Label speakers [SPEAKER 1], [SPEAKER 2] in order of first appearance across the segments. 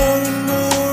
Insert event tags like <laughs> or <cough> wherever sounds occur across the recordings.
[SPEAKER 1] more and more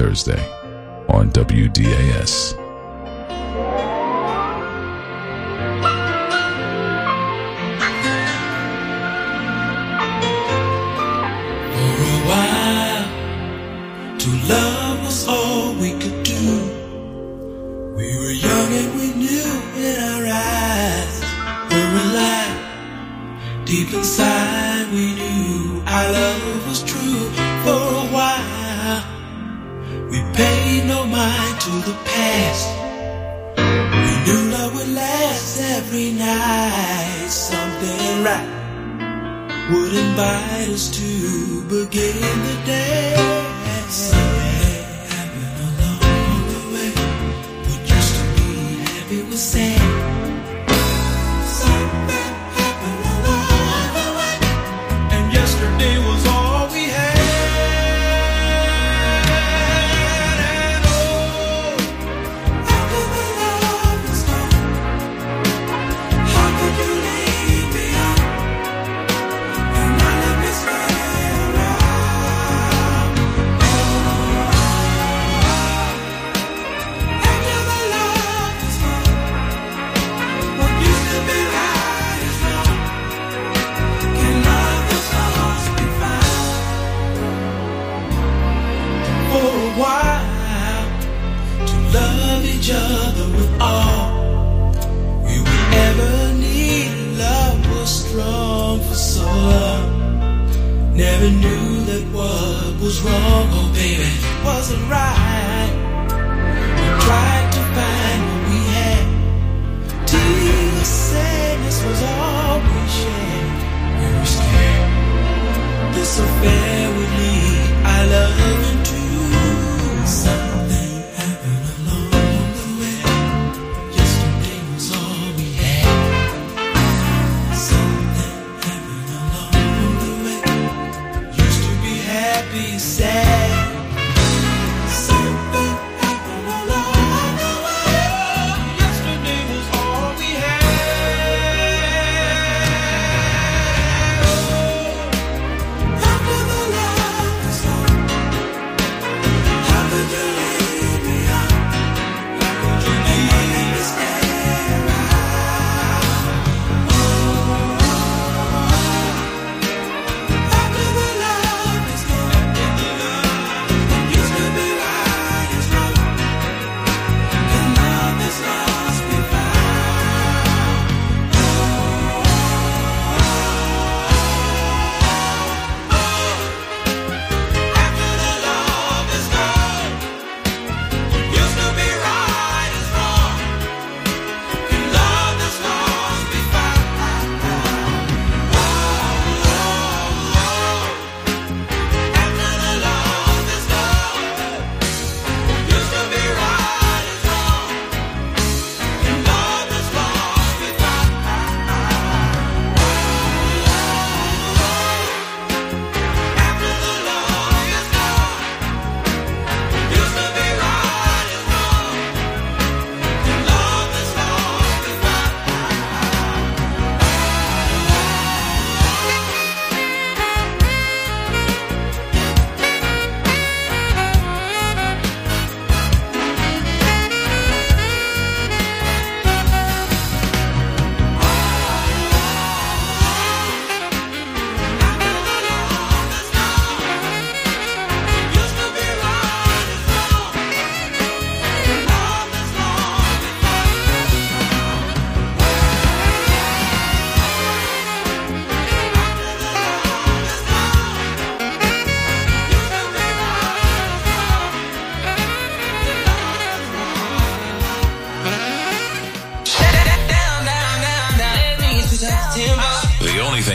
[SPEAKER 1] Thursday on WDAS.
[SPEAKER 2] For a while, to love was all we could do. We were young and we knew in our eyes we were alive. Deep inside, we knew our love no mind to the past. We knew love would last every night. Something right would invite us to begin the day. Something happened along the way. What used to be happy was sad.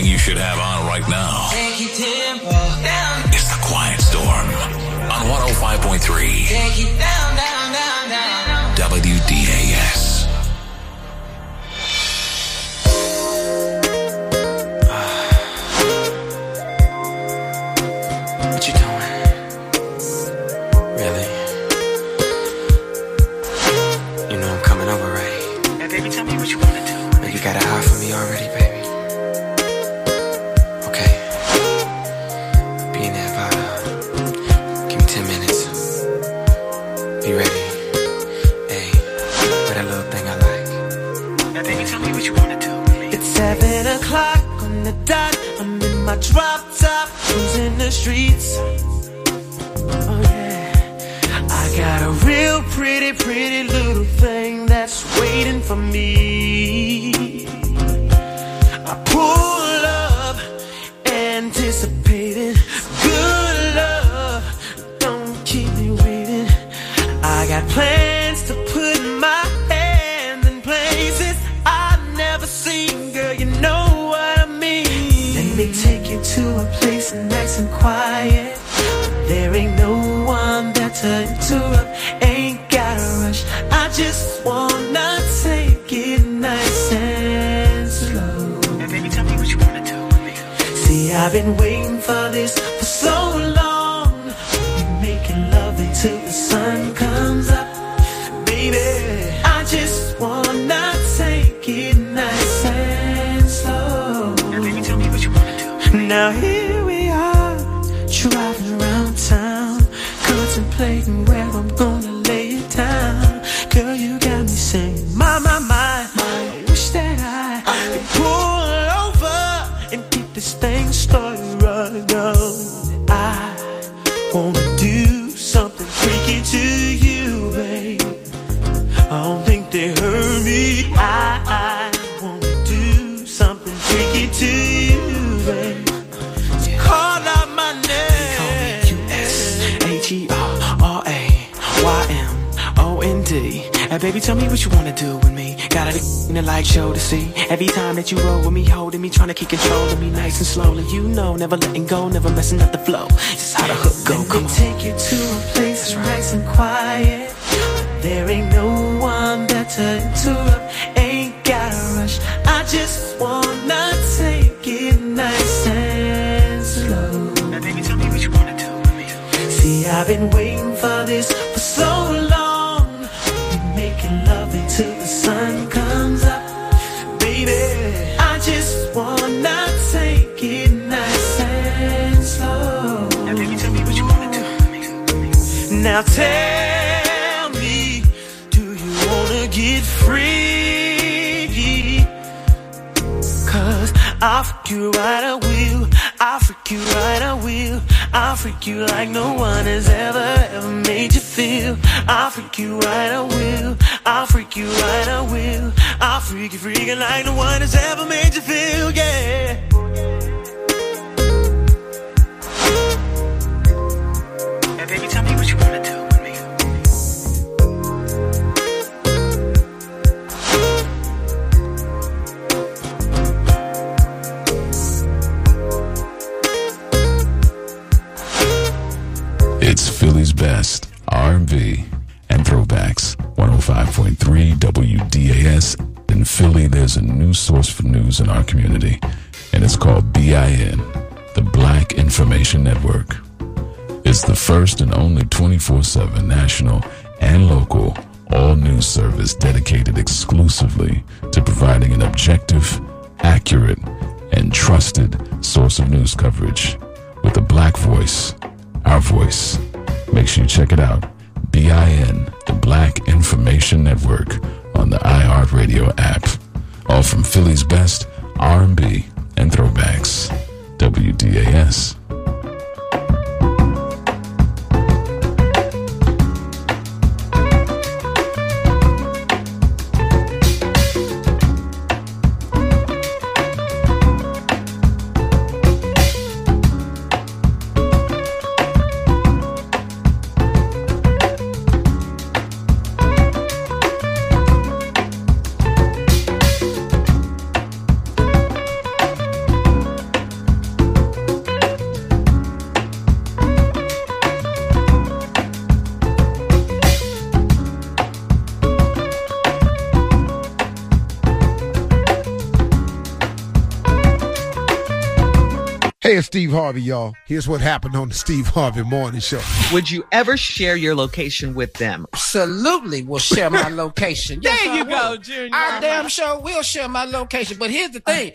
[SPEAKER 2] you
[SPEAKER 1] should have on right now. It's the Quiet Storm on 105.3.
[SPEAKER 3] Take it down, down, down, down. stop in
[SPEAKER 4] the streets. Oh, yeah. I got a real pretty, pretty little thing that's waiting for me. to a place nice and quiet. There ain't no one better to interrupt. Ain't got a rush. I just wanna take it nice and slow.
[SPEAKER 5] Baby, tell me what you wanna do with me.
[SPEAKER 4] See, I've been waiting for this
[SPEAKER 5] now
[SPEAKER 4] here we are, traveling around town, contemplating where.
[SPEAKER 6] Baby, tell me what you wanna do with me. Gotta be in the light show to see. Every time that you roll with me, holding me, trying to keep control of me nice and slowly. You know, never letting go, never messing up the flow. This is how the hook go.
[SPEAKER 4] Let
[SPEAKER 6] Come
[SPEAKER 4] me
[SPEAKER 6] on.
[SPEAKER 4] take you to a place that's nice and quiet. There ain't no one there to interrupt. Ain't gotta rush. I just wanna take it nice and slow.
[SPEAKER 5] Now, baby, tell me what you wanna do with me.
[SPEAKER 4] See, I've been waiting for this
[SPEAKER 5] Now tell me, do
[SPEAKER 4] you wanna get free? Cause I'll freak you right, I will. I'll freak you right, I will. I'll freak you like no one has ever, ever made you feel. I'll freak you right, I will. I'll freak you right, I will. I'll freak you freaking like no one has ever made you feel, yeah.
[SPEAKER 7] Source for news in our community, and it's called BIN, the Black Information Network. It's the first and only 24-7 national and local all news service dedicated exclusively to providing an objective, accurate, and trusted source of news coverage with a black voice, our voice. Make sure you check it out. BIN, the Black Information Network on the iHeartRadio app. All from Philly's best R&B and throwbacks. WDAS.
[SPEAKER 8] Hey, Steve Harvey, y'all. Here's what happened on the Steve Harvey Morning Show.
[SPEAKER 9] Would you ever share your location with them?
[SPEAKER 10] absolutely we'll share my <laughs> location. Yes,
[SPEAKER 9] There
[SPEAKER 10] I
[SPEAKER 9] you
[SPEAKER 10] will.
[SPEAKER 9] go, Junior.
[SPEAKER 10] I damn sure will share my location. But here's the thing: